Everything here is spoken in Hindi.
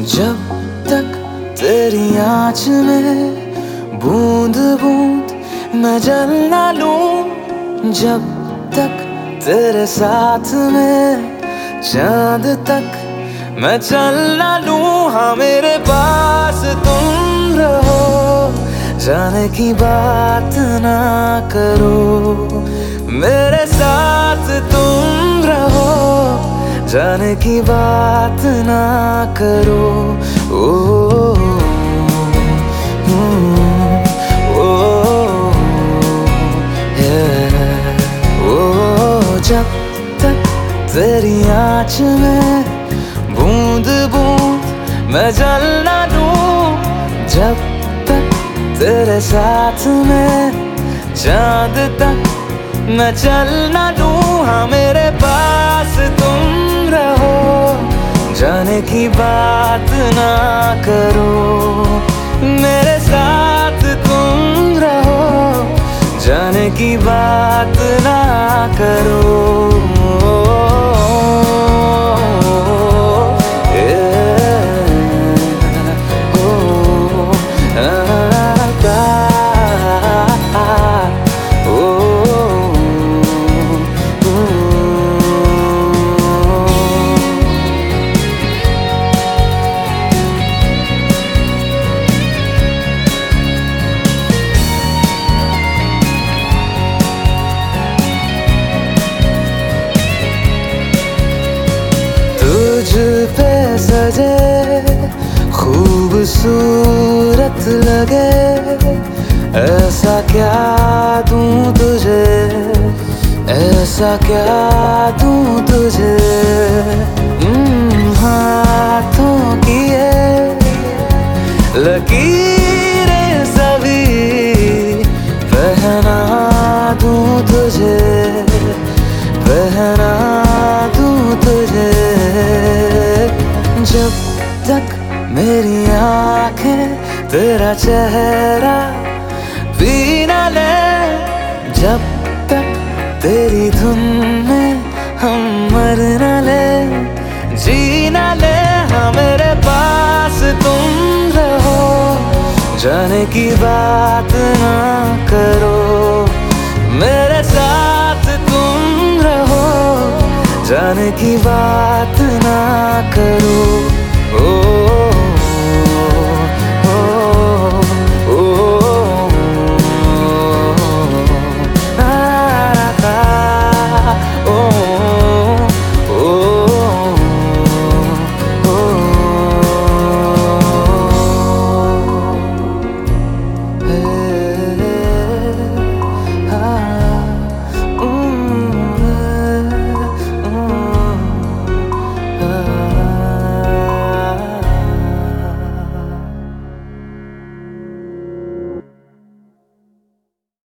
जब तक तेरी आँच में बूंद बूंद मैं जल ना लूँ, जब तक तेरे साथ में चाँद तक मैं चल ना लूँ हाँ मेरे पास तुम रहो, जाने की बात ना करो। जाने की बात ना करो। ओ, ओ, जब तक तेरी आँच में बूंद बूंद मैं जल ना लूँ जब तक तेरे साथ में चाँद तक मैं चल ना लूँ हाँ मेरे पास जाने की बात ना करो। मेरे साथ तुम रहो। जाने की बात ना करो। सजे खूबसूरत लगे ऐसा क्या दूँ तुझे ऐसा क्या दूँ तुझे? हम्म, हाथों की लकीरें सभी पहना दूँ तुझे पहना दूँ तुझे। जब तक मेरी आँखें तेरा चेहरा भी न ले, जब तक तेरी धुन में हम मर न ले जी न ले हाँ मेरे पास तुम रहो, जाने की बात ना करो, मेरे साथ जाने की बात ना करो। ओ